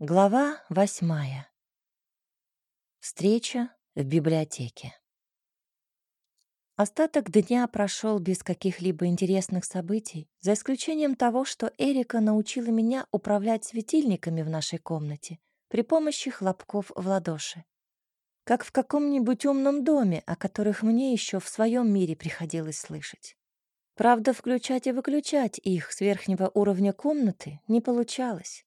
Глава восьмая. Встреча в библиотеке. Остаток дня прошел без каких-либо интересных событий, за исключением того, что Эрика научила меня управлять светильниками в нашей комнате при помощи хлопков в ладоши. Как в каком-нибудь умном доме, о которых мне еще в своем мире приходилось слышать. Правда, включать и выключать их с верхнего уровня комнаты не получалось.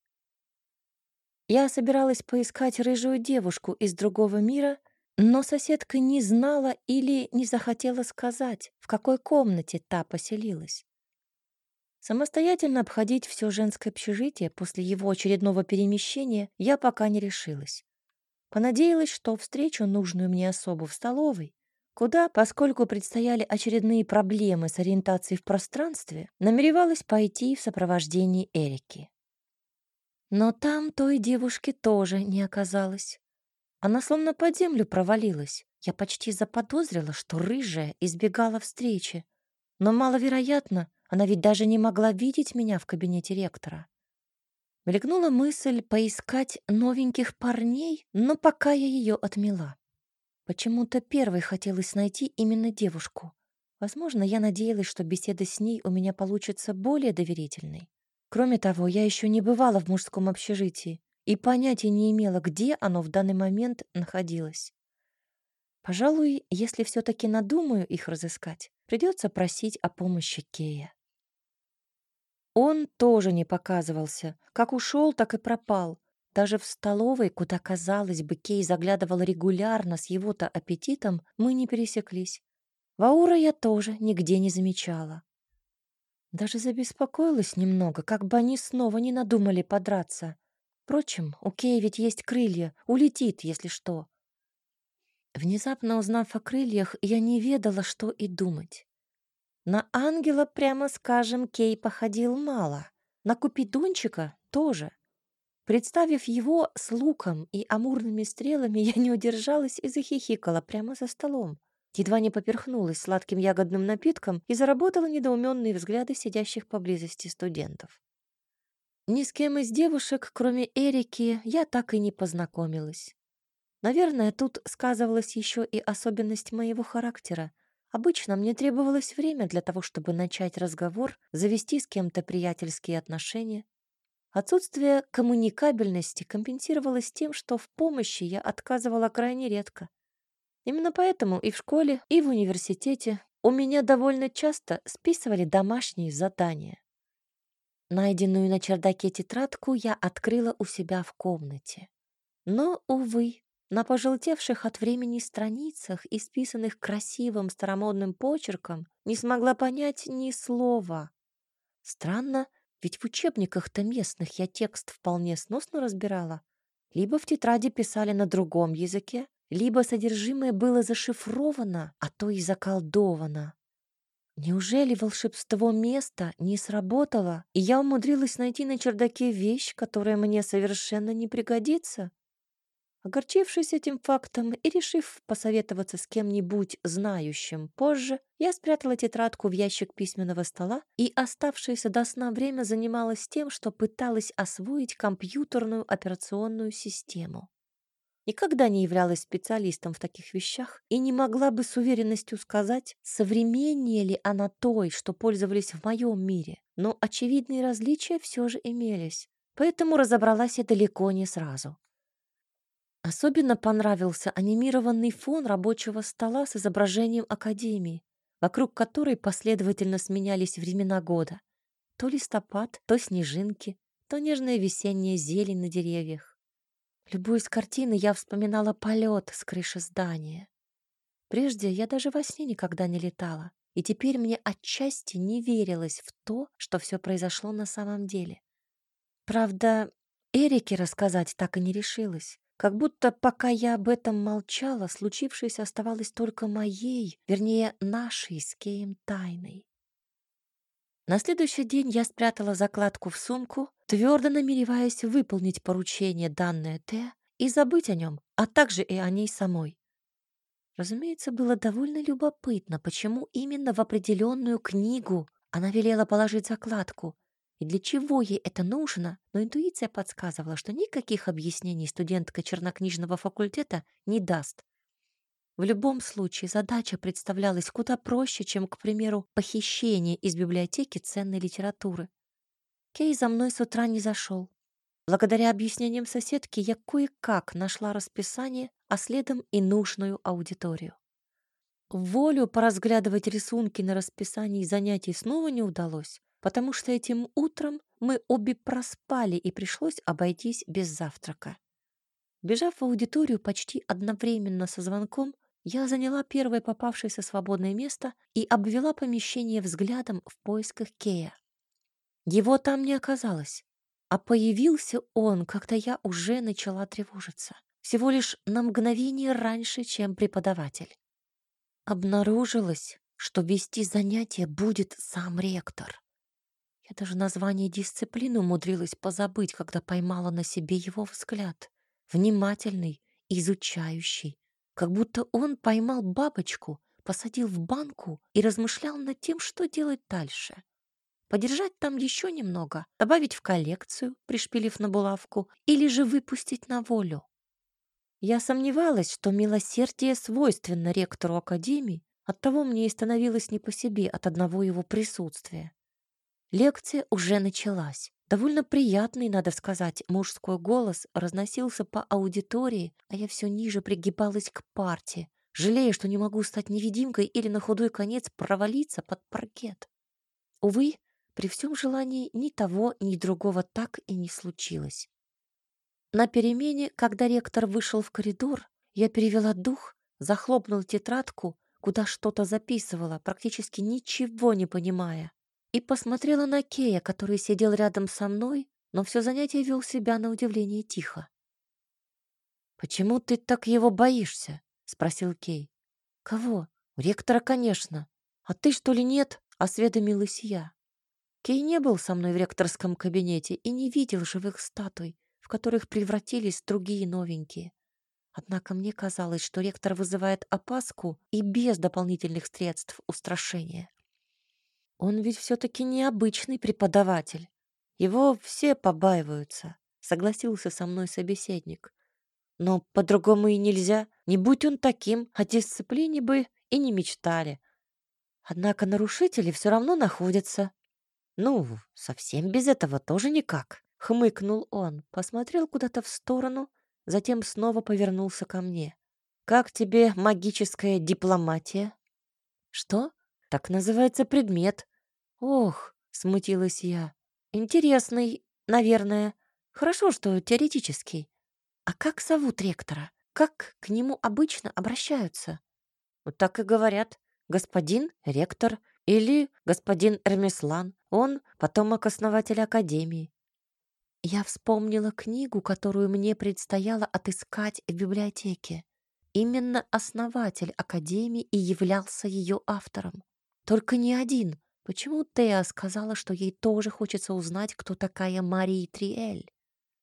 Я собиралась поискать рыжую девушку из другого мира, но соседка не знала или не захотела сказать, в какой комнате та поселилась. Самостоятельно обходить все женское общежитие после его очередного перемещения я пока не решилась. Понадеялась, что встречу нужную мне особу в столовой, куда, поскольку предстояли очередные проблемы с ориентацией в пространстве, намеревалась пойти в сопровождении Эрики. Но там той девушки тоже не оказалось. Она словно под землю провалилась. Я почти заподозрила, что рыжая избегала встречи. Но маловероятно, она ведь даже не могла видеть меня в кабинете ректора. Мелькнула мысль поискать новеньких парней, но пока я ее отмела. Почему-то первой хотелось найти именно девушку. Возможно, я надеялась, что беседа с ней у меня получится более доверительной. Кроме того, я еще не бывала в мужском общежитии и понятия не имела, где оно в данный момент находилось. Пожалуй, если все-таки надумаю их разыскать, придется просить о помощи Кея. Он тоже не показывался. Как ушел, так и пропал. Даже в столовой, куда, казалось бы, Кей заглядывал регулярно с его-то аппетитом, мы не пересеклись. Ваура я тоже нигде не замечала. Даже забеспокоилась немного, как бы они снова не надумали подраться. Впрочем, у Кей ведь есть крылья, улетит, если что. Внезапно узнав о крыльях, я не ведала, что и думать. На ангела, прямо скажем, Кей походил мало. На купидунчика тоже. Представив его с луком и амурными стрелами, я не удержалась и захихикала прямо за столом едва не поперхнулась сладким ягодным напитком и заработала недоуменные взгляды сидящих поблизости студентов. Ни с кем из девушек, кроме Эрики, я так и не познакомилась. Наверное, тут сказывалась еще и особенность моего характера. Обычно мне требовалось время для того, чтобы начать разговор, завести с кем-то приятельские отношения. Отсутствие коммуникабельности компенсировалось тем, что в помощи я отказывала крайне редко. Именно поэтому и в школе, и в университете у меня довольно часто списывали домашние задания. Найденную на чердаке тетрадку я открыла у себя в комнате. Но, увы, на пожелтевших от времени страницах, исписанных красивым старомодным почерком, не смогла понять ни слова. Странно, ведь в учебниках-то местных я текст вполне сносно разбирала. Либо в тетради писали на другом языке, либо содержимое было зашифровано, а то и заколдовано. Неужели волшебство места не сработало, и я умудрилась найти на чердаке вещь, которая мне совершенно не пригодится? Огорчившись этим фактом и решив посоветоваться с кем-нибудь знающим позже, я спрятала тетрадку в ящик письменного стола и оставшееся до сна время занималась тем, что пыталась освоить компьютерную операционную систему никогда не являлась специалистом в таких вещах и не могла бы с уверенностью сказать, современнее ли она той, что пользовались в моем мире. Но очевидные различия все же имелись, поэтому разобралась я далеко не сразу. Особенно понравился анимированный фон рабочего стола с изображением Академии, вокруг которой последовательно сменялись времена года. То листопад, то снежинки, то нежная весенняя зелень на деревьях. Любуясь картиной, я вспоминала полет с крыши здания. Прежде я даже во сне никогда не летала, и теперь мне отчасти не верилось в то, что все произошло на самом деле. Правда, Эрике рассказать так и не решилась. Как будто пока я об этом молчала, случившееся оставалось только моей, вернее, нашей с Кеем тайной. На следующий день я спрятала закладку в сумку, твердо намереваясь выполнить поручение, данное Т, и забыть о нем, а также и о ней самой. Разумеется, было довольно любопытно, почему именно в определенную книгу она велела положить закладку, и для чего ей это нужно, но интуиция подсказывала, что никаких объяснений студентка чернокнижного факультета не даст. В любом случае задача представлялась куда проще, чем, к примеру, похищение из библиотеки ценной литературы. Кей за мной с утра не зашел. Благодаря объяснениям соседки я кое-как нашла расписание, а следом и нужную аудиторию. Волю поразглядывать рисунки на расписании занятий снова не удалось, потому что этим утром мы обе проспали и пришлось обойтись без завтрака. Бежав в аудиторию почти одновременно со звонком, я заняла первое попавшееся свободное место и обвела помещение взглядом в поисках Кея. Его там не оказалось, а появился он, когда я уже начала тревожиться, всего лишь на мгновение раньше, чем преподаватель. Обнаружилось, что вести занятия будет сам ректор. Я даже название дисциплины умудрилась позабыть, когда поймала на себе его взгляд. Внимательный, изучающий. Как будто он поймал бабочку, посадил в банку и размышлял над тем, что делать дальше. Подержать там еще немного, добавить в коллекцию, пришпилив на булавку, или же выпустить на волю. Я сомневалась, что милосердие свойственно ректору Академии, оттого мне и становилось не по себе от одного его присутствия. Лекция уже началась. Довольно приятный, надо сказать, мужской голос разносился по аудитории, а я все ниже пригибалась к парте, жалея, что не могу стать невидимкой или на худой конец провалиться под паркет. Увы, при всем желании ни того, ни другого так и не случилось. На перемене, когда ректор вышел в коридор, я перевела дух, захлопнула тетрадку, куда что-то записывала, практически ничего не понимая и посмотрела на Кея, который сидел рядом со мной, но все занятие вел себя на удивление тихо. «Почему ты так его боишься?» — спросил Кей. «Кого? Ректора, конечно. А ты, что ли, нет?» — осведомилась я. Кей не был со мной в ректорском кабинете и не видел живых статуй, в которых превратились другие новенькие. Однако мне казалось, что ректор вызывает опаску и без дополнительных средств устрашения. Он ведь все-таки необычный преподаватель. Его все побаиваются, согласился со мной собеседник. Но по-другому и нельзя. Не будь он таким, о дисциплине бы и не мечтали. Однако нарушители все равно находятся. Ну, совсем без этого тоже никак, хмыкнул он, посмотрел куда-то в сторону, затем снова повернулся ко мне. Как тебе магическая дипломатия? Что? Так называется предмет, «Ох», — смутилась я, — «интересный, наверное. Хорошо, что теоретический. А как зовут ректора? Как к нему обычно обращаются?» «Вот так и говорят. Господин ректор или господин Эрмислан. Он потомок основателя Академии». Я вспомнила книгу, которую мне предстояло отыскать в библиотеке. Именно основатель Академии и являлся ее автором. Только не один, Почему Теа сказала, что ей тоже хочется узнать, кто такая Мария Триэль?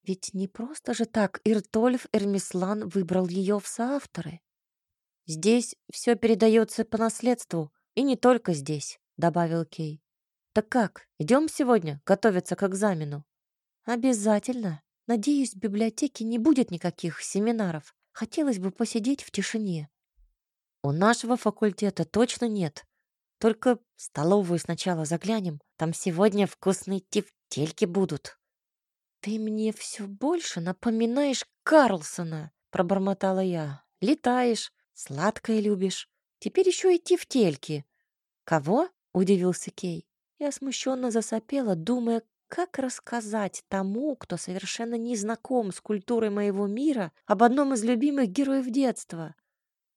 Ведь не просто же так Иртольф Эрмислан выбрал ее в соавторы. «Здесь все передается по наследству, и не только здесь», — добавил Кей. «Так как, идем сегодня готовиться к экзамену?» «Обязательно. Надеюсь, в библиотеке не будет никаких семинаров. Хотелось бы посидеть в тишине». «У нашего факультета точно нет», только в столовую сначала заглянем. Там сегодня вкусные тефтельки будут». «Ты мне все больше напоминаешь Карлсона», — пробормотала я. «Летаешь, сладкое любишь. Теперь еще и тефтельки». «Кого?» — удивился Кей. Я смущенно засопела, думая, как рассказать тому, кто совершенно не знаком с культурой моего мира, об одном из любимых героев детства.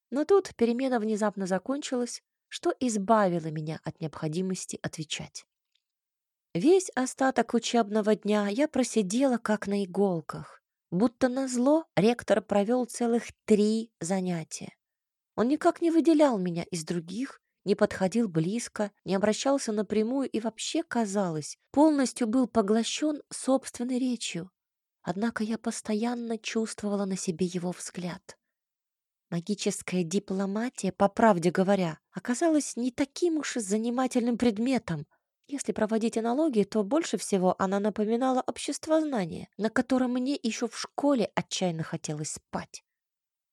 Но тут перемена внезапно закончилась, что избавило меня от необходимости отвечать. Весь остаток учебного дня я просидела как на иголках. Будто назло ректор провел целых три занятия. Он никак не выделял меня из других, не подходил близко, не обращался напрямую и вообще, казалось, полностью был поглощен собственной речью. Однако я постоянно чувствовала на себе его взгляд. Магическая дипломатия, по правде говоря, оказалась не таким уж и занимательным предметом. Если проводить аналогии, то больше всего она напоминала обществознание, на котором мне еще в школе отчаянно хотелось спать.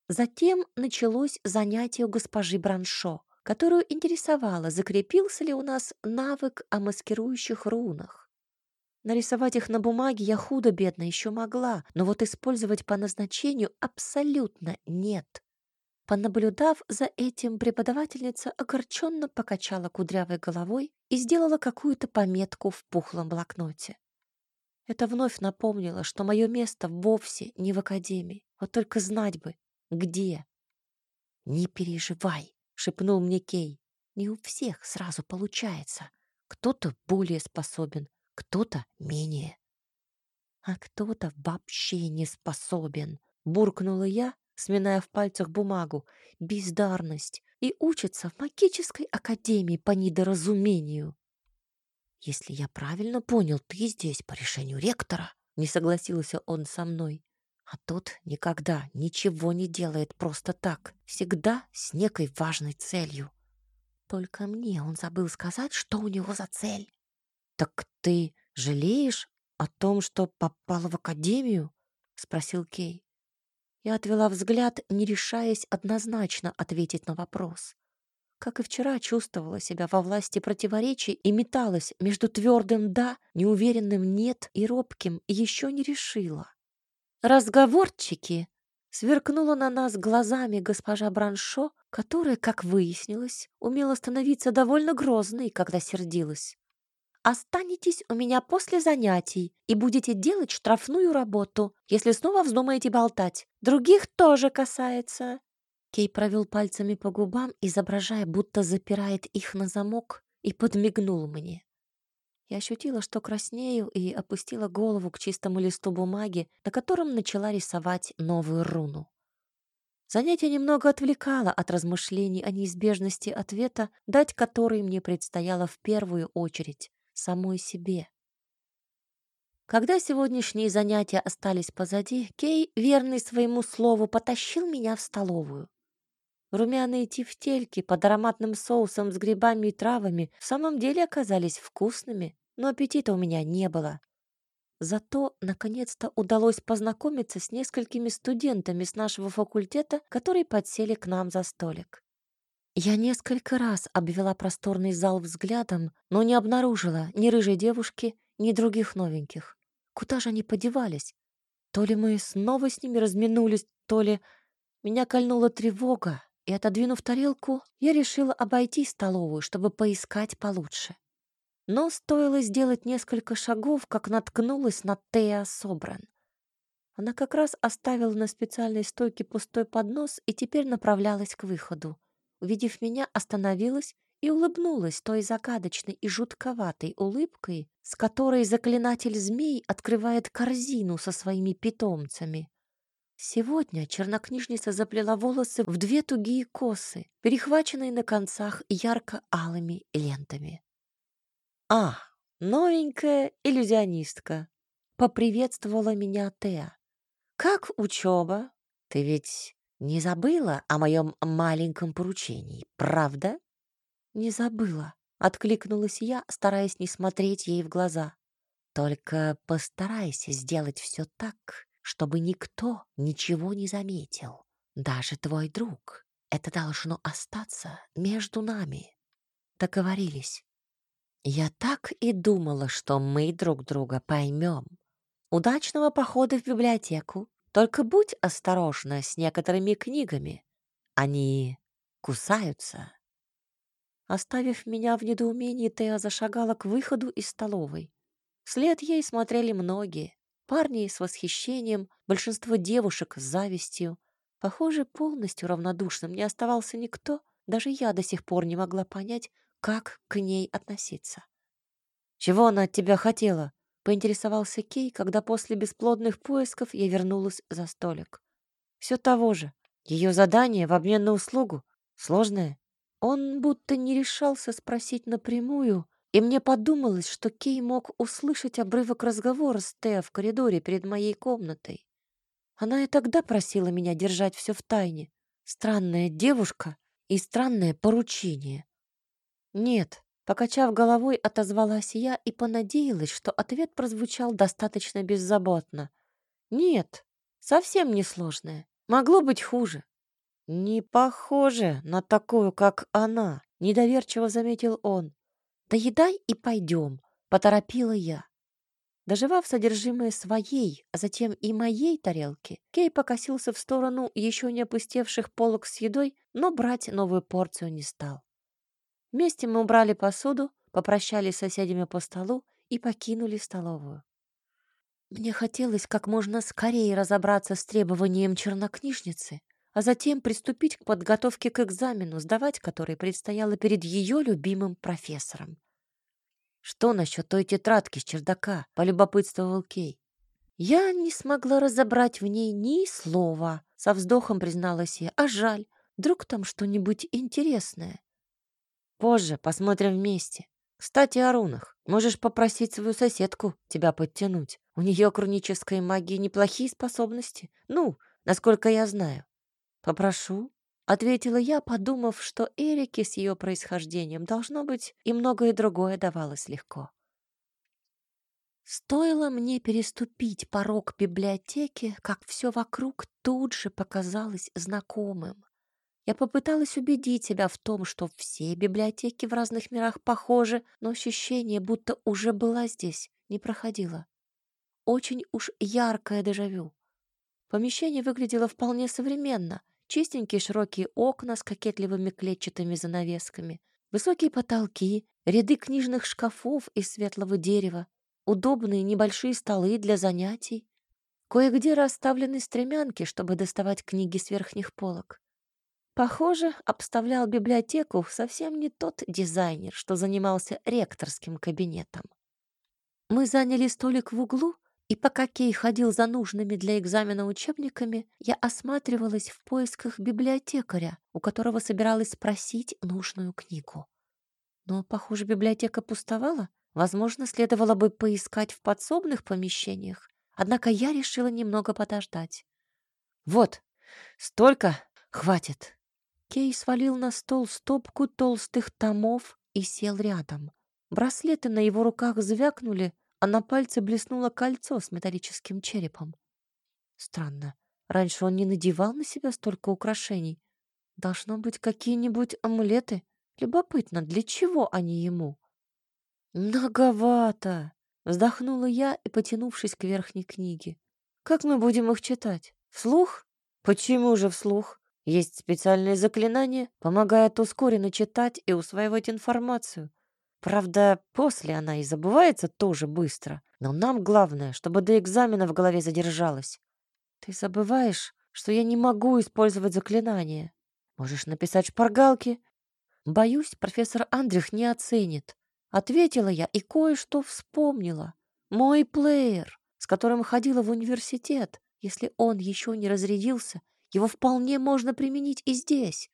Затем началось занятие у госпожи Браншо, которую интересовало, закрепился ли у нас навык о маскирующих рунах. Нарисовать их на бумаге я худо-бедно еще могла, но вот использовать по назначению абсолютно нет. Понаблюдав за этим, преподавательница огорченно покачала кудрявой головой и сделала какую-то пометку в пухлом блокноте. Это вновь напомнило, что мое место вовсе не в академии, вот только знать бы, где. «Не переживай», — шепнул мне Кей. «Не у всех сразу получается. Кто-то более способен, кто-то менее». «А кто-то вообще не способен», — буркнула я, сминая в пальцах бумагу, бездарность и учится в магической академии по недоразумению. «Если я правильно понял, ты здесь по решению ректора», — не согласился он со мной. А тот никогда ничего не делает просто так, всегда с некой важной целью. Только мне он забыл сказать, что у него за цель. «Так ты жалеешь о том, что попала в академию?» — спросил Кей. Я отвела взгляд, не решаясь однозначно ответить на вопрос. Как и вчера, чувствовала себя во власти противоречий и металась между твердым «да», неуверенным «нет» и робким «еще не решила». «Разговорчики!» — сверкнула на нас глазами госпожа Браншо, которая, как выяснилось, умела становиться довольно грозной, когда сердилась. Останетесь у меня после занятий и будете делать штрафную работу, если снова вздумаете болтать. Других тоже касается». Кей провел пальцами по губам, изображая, будто запирает их на замок, и подмигнул мне. Я ощутила, что краснею, и опустила голову к чистому листу бумаги, на котором начала рисовать новую руну. Занятие немного отвлекало от размышлений о неизбежности ответа, дать который мне предстояло в первую очередь самой себе. Когда сегодняшние занятия остались позади, Кей, верный своему слову, потащил меня в столовую. Румяные тефтельки под ароматным соусом с грибами и травами в самом деле оказались вкусными, но аппетита у меня не было. Зато, наконец-то, удалось познакомиться с несколькими студентами с нашего факультета, которые подсели к нам за столик. Я несколько раз обвела просторный зал взглядом, но не обнаружила ни рыжей девушки, ни других новеньких. Куда же они подевались? То ли мы снова с ними разминулись, то ли... Меня кольнула тревога, и, отодвинув тарелку, я решила обойти столовую, чтобы поискать получше. Но стоило сделать несколько шагов, как наткнулась на Теа Собран. Она как раз оставила на специальной стойке пустой поднос и теперь направлялась к выходу увидев меня, остановилась и улыбнулась той загадочной и жутковатой улыбкой, с которой заклинатель змей открывает корзину со своими питомцами. Сегодня чернокнижница заплела волосы в две тугие косы, перехваченные на концах ярко-алыми лентами. «А, новенькая иллюзионистка!» — поприветствовала меня Теа. «Как учеба? Ты ведь не забыла о моем маленьком поручении, правда? Не забыла, откликнулась я, стараясь не смотреть ей в глаза. Только постарайся сделать все так, чтобы никто ничего не заметил, даже твой друг. Это должно остаться между нами. Договорились. Я так и думала, что мы друг друга поймем. Удачного похода в библиотеку только будь осторожна с некоторыми книгами. Они кусаются. Оставив меня в недоумении, Теа зашагала к выходу из столовой. Вслед ей смотрели многие. Парни с восхищением, большинство девушек с завистью. Похоже, полностью равнодушным не оставался никто. Даже я до сих пор не могла понять, как к ней относиться. «Чего она от тебя хотела?» Поинтересовался Кей, когда после бесплодных поисков я вернулась за столик. Все того же. Ее задание в обмен на услугу. Сложное. Он будто не решался спросить напрямую, и мне подумалось, что Кей мог услышать обрывок разговора с Тео в коридоре перед моей комнатой. Она и тогда просила меня держать все в тайне. Странная девушка и странное поручение. Нет, Покачав головой, отозвалась я и понадеялась, что ответ прозвучал достаточно беззаботно. Нет, совсем не сложное. Могло быть хуже. Не похоже на такую, как она, недоверчиво заметил он. Доедай и пойдем, поторопила я. Доживав содержимое своей, а затем и моей тарелки, Кей покосился в сторону еще не опустевших полок с едой, но брать новую порцию не стал. Вместе мы убрали посуду, попрощались с соседями по столу и покинули столовую. Мне хотелось как можно скорее разобраться с требованием чернокнижницы, а затем приступить к подготовке к экзамену, сдавать который предстояло перед ее любимым профессором. «Что насчет той тетрадки с чердака?» — полюбопытствовал Кей. Я не смогла разобрать в ней ни слова, со вздохом призналась я. А жаль, вдруг там что-нибудь интересное. Позже посмотрим вместе. Кстати, о рунах. Можешь попросить свою соседку тебя подтянуть. У нее кронической магии неплохие способности. Ну, насколько я знаю. Попрошу, ответила я, подумав, что Эрике с ее происхождением должно быть и многое другое давалось легко. Стоило мне переступить порог библиотеки, как все вокруг тут же показалось знакомым. Я попыталась убедить себя в том, что все библиотеки в разных мирах похожи, но ощущение, будто уже была здесь, не проходило. Очень уж яркое дежавю. Помещение выглядело вполне современно. Чистенькие широкие окна с кокетливыми клетчатыми занавесками, высокие потолки, ряды книжных шкафов из светлого дерева, удобные небольшие столы для занятий. Кое-где расставлены стремянки, чтобы доставать книги с верхних полок. Похоже, обставлял библиотеку совсем не тот дизайнер, что занимался ректорским кабинетом. Мы заняли столик в углу, и пока Кей ходил за нужными для экзамена учебниками, я осматривалась в поисках библиотекаря, у которого собиралась спросить нужную книгу. Но, похоже, библиотека пустовала. Возможно, следовало бы поискать в подсобных помещениях. Однако я решила немного подождать. «Вот, столько хватит», Кей свалил на стол стопку толстых томов и сел рядом. Браслеты на его руках звякнули, а на пальце блеснуло кольцо с металлическим черепом. Странно, раньше он не надевал на себя столько украшений. Должно быть какие-нибудь амулеты. Любопытно, для чего они ему? Многовато, вздохнула я и потянувшись к верхней книге. Как мы будем их читать? Вслух? Почему же вслух? Есть специальные заклинания, помогают ускоренно читать и усваивать информацию. Правда, после она и забывается тоже быстро. Но нам главное, чтобы до экзамена в голове задержалась. Ты забываешь, что я не могу использовать заклинания. Можешь написать шпаргалки. Боюсь, профессор Андрих не оценит. Ответила я и кое-что вспомнила. Мой плеер, с которым ходила в университет, если он еще не разрядился, его вполне можно применить и здесь.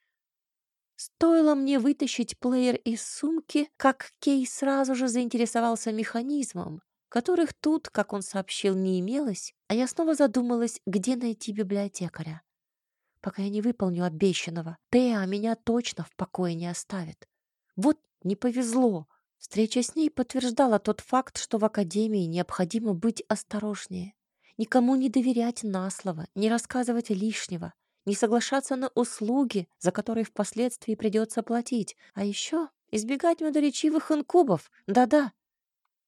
Стоило мне вытащить плеер из сумки, как Кей сразу же заинтересовался механизмом, которых тут, как он сообщил, не имелось, а я снова задумалась, где найти библиотекаря. Пока я не выполню обещанного, Теа меня точно в покое не оставит. Вот не повезло. Встреча с ней подтверждала тот факт, что в Академии необходимо быть осторожнее никому не доверять на слово, не рассказывать лишнего, не соглашаться на услуги, за которые впоследствии придется платить, а еще избегать медоречивых инкубов, да-да.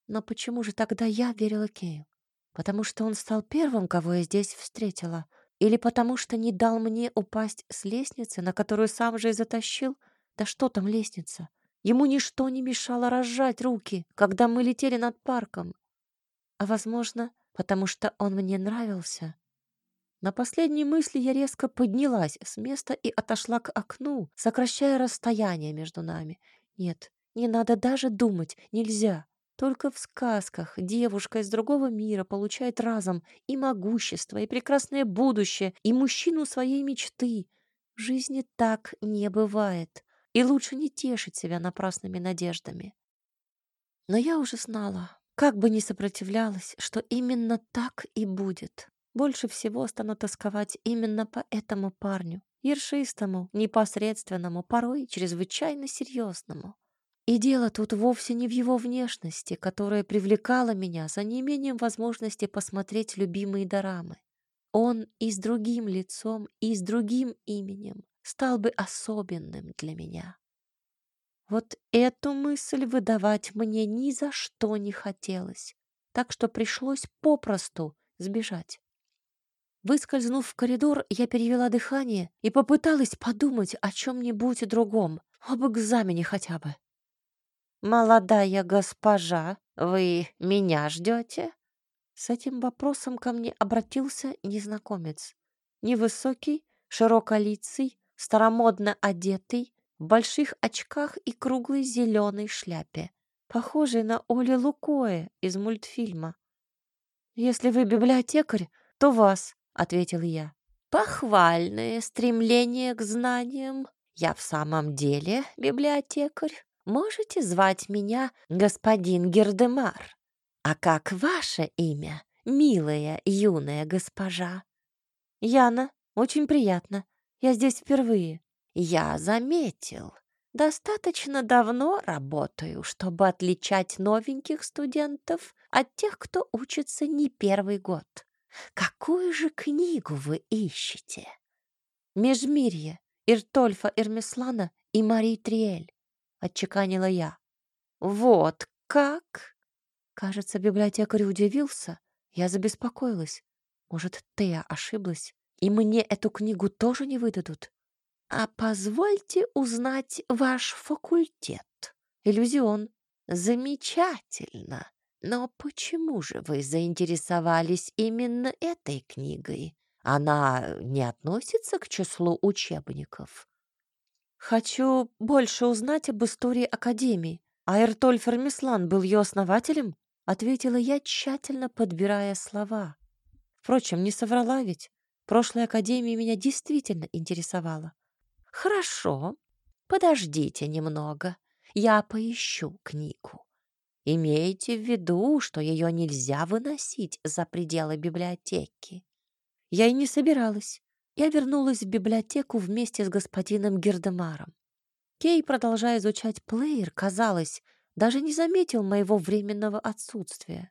Но почему же тогда я верила Кею? Потому что он стал первым, кого я здесь встретила? Или потому что не дал мне упасть с лестницы, на которую сам же и затащил? Да что там лестница? Ему ничто не мешало разжать руки, когда мы летели над парком. А, возможно, потому что он мне нравился. На последней мысли я резко поднялась с места и отошла к окну, сокращая расстояние между нами. Нет, не надо даже думать, нельзя. Только в сказках девушка из другого мира получает разом и могущество, и прекрасное будущее, и мужчину своей мечты. В жизни так не бывает, и лучше не тешить себя напрасными надеждами. Но я уже знала, как бы ни сопротивлялась, что именно так и будет. Больше всего стану тосковать именно по этому парню, ершистому, непосредственному, порой чрезвычайно серьезному. И дело тут вовсе не в его внешности, которая привлекала меня за неимением возможности посмотреть любимые дорамы. Он и с другим лицом, и с другим именем стал бы особенным для меня. Вот эту мысль выдавать мне ни за что не хотелось, так что пришлось попросту сбежать. Выскользнув в коридор, я перевела дыхание и попыталась подумать о чем-нибудь другом, об экзамене хотя бы. «Молодая госпожа, вы меня ждете?» С этим вопросом ко мне обратился незнакомец. Невысокий, широколицый, старомодно одетый, в больших очках и круглой зеленой шляпе, похожий на Оли Лукое из мультфильма. «Если вы библиотекарь, то вас», — ответил я. «Похвальное стремление к знаниям. Я в самом деле библиотекарь. Можете звать меня господин Гердемар. А как ваше имя, милая юная госпожа?» «Яна, очень приятно. Я здесь впервые». «Я заметил. Достаточно давно работаю, чтобы отличать новеньких студентов от тех, кто учится не первый год. Какую же книгу вы ищете?» «Межмирье» Иртольфа Эрмеслана и Марии Триэль, отчеканила я. «Вот как?» Кажется, библиотекарь удивился. Я забеспокоилась. Может, Тея ошиблась, и мне эту книгу тоже не выдадут? А позвольте узнать ваш факультет. Иллюзион. Замечательно. Но почему же вы заинтересовались именно этой книгой? Она не относится к числу учебников. Хочу больше узнать об истории Академии. А Эртольф Эрмислан был ее основателем? Ответила я, тщательно подбирая слова. Впрочем, не соврала ведь. Прошлая Академия меня действительно интересовала. Хорошо, подождите немного. Я поищу книгу. Имейте в виду, что ее нельзя выносить за пределы библиотеки. Я и не собиралась. Я вернулась в библиотеку вместе с господином Гердемаром. Кей, продолжая изучать плеер, казалось, даже не заметил моего временного отсутствия.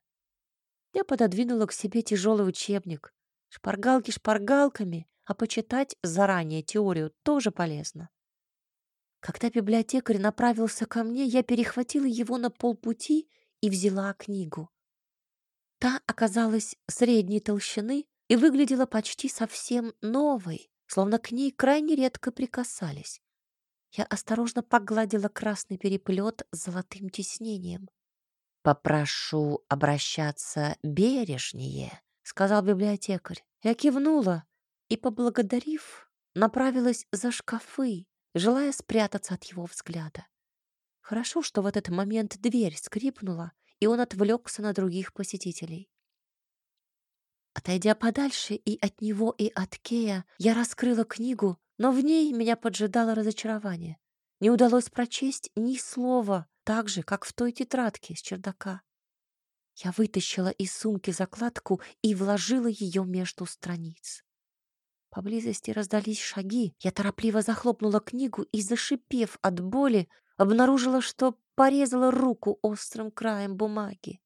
Я пододвинула к себе тяжелый учебник. Шпаргалки шпаргалками, а почитать заранее теорию тоже полезно. Когда библиотекарь направился ко мне, я перехватила его на полпути и взяла книгу. Та оказалась средней толщины и выглядела почти совсем новой, словно к ней крайне редко прикасались. Я осторожно погладила красный переплет с золотым тиснением. «Попрошу обращаться бережнее», — сказал библиотекарь. Я кивнула, и, поблагодарив, направилась за шкафы, желая спрятаться от его взгляда. Хорошо, что в этот момент дверь скрипнула, и он отвлекся на других посетителей. Отойдя подальше и от него, и от Кея, я раскрыла книгу, но в ней меня поджидало разочарование. Не удалось прочесть ни слова, так же, как в той тетрадке с чердака. Я вытащила из сумки закладку и вложила ее между страниц. Поблизости раздались шаги. Я торопливо захлопнула книгу и, зашипев от боли, обнаружила, что порезала руку острым краем бумаги.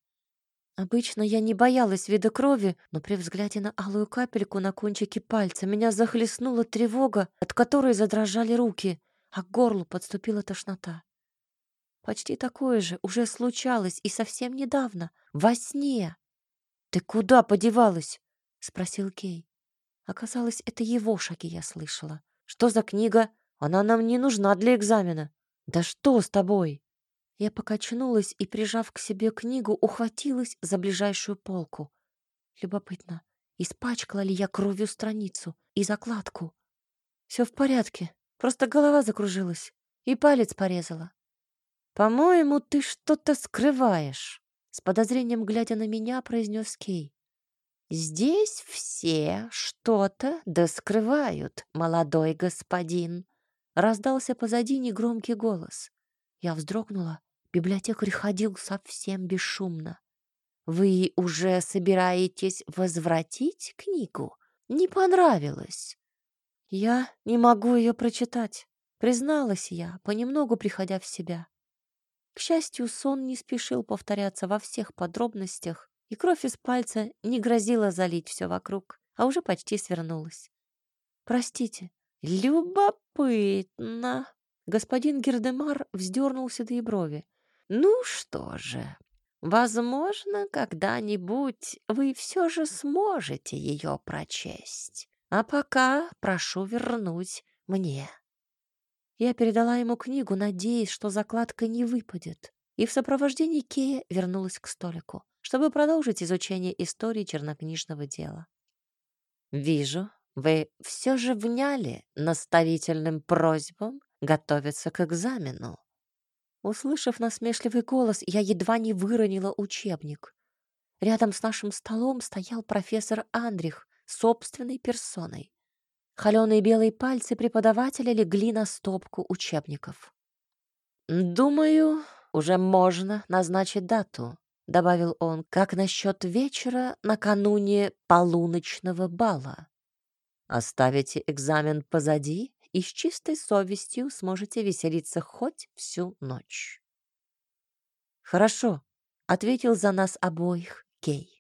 Обычно я не боялась вида крови, но при взгляде на алую капельку на кончике пальца меня захлестнула тревога, от которой задрожали руки, а к горлу подступила тошнота. Почти такое же уже случалось и совсем недавно, во сне. «Ты куда подевалась?» — спросил Кей. Оказалось, это его шаги я слышала. «Что за книга? Она нам не нужна для экзамена». «Да что с тобой?» Я покачнулась и, прижав к себе книгу, ухватилась за ближайшую полку. Любопытно, испачкала ли я кровью страницу и закладку? Все в порядке, просто голова закружилась и палец порезала. «По-моему, ты что-то скрываешь», — с подозрением глядя на меня, произнес Кей. «Здесь все что-то доскрывают, молодой господин», — раздался позади негромкий голос. Я вздрогнула. Библиотекарь ходил совсем бесшумно. «Вы уже собираетесь возвратить книгу? Не понравилось?» «Я не могу ее прочитать», — призналась я, понемногу приходя в себя. К счастью, сон не спешил повторяться во всех подробностях, и кровь из пальца не грозила залить все вокруг, а уже почти свернулась. «Простите, любопытно!» Господин Гердемар вздернул седые брови. «Ну что же, возможно, когда-нибудь вы все же сможете ее прочесть. А пока прошу вернуть мне». Я передала ему книгу, надеясь, что закладка не выпадет, и в сопровождении Кея вернулась к столику, чтобы продолжить изучение истории чернокнижного дела. «Вижу, вы все же вняли наставительным просьбам готовиться к экзамену». Услышав насмешливый голос, я едва не выронила учебник. Рядом с нашим столом стоял профессор Андрих собственной персоной. Холеные белые пальцы преподавателя легли на стопку учебников. «Думаю, уже можно назначить дату», — добавил он, «как насчет вечера накануне полуночного бала. Оставите экзамен позади и с чистой совестью сможете веселиться хоть всю ночь». «Хорошо», — ответил за нас обоих Кей.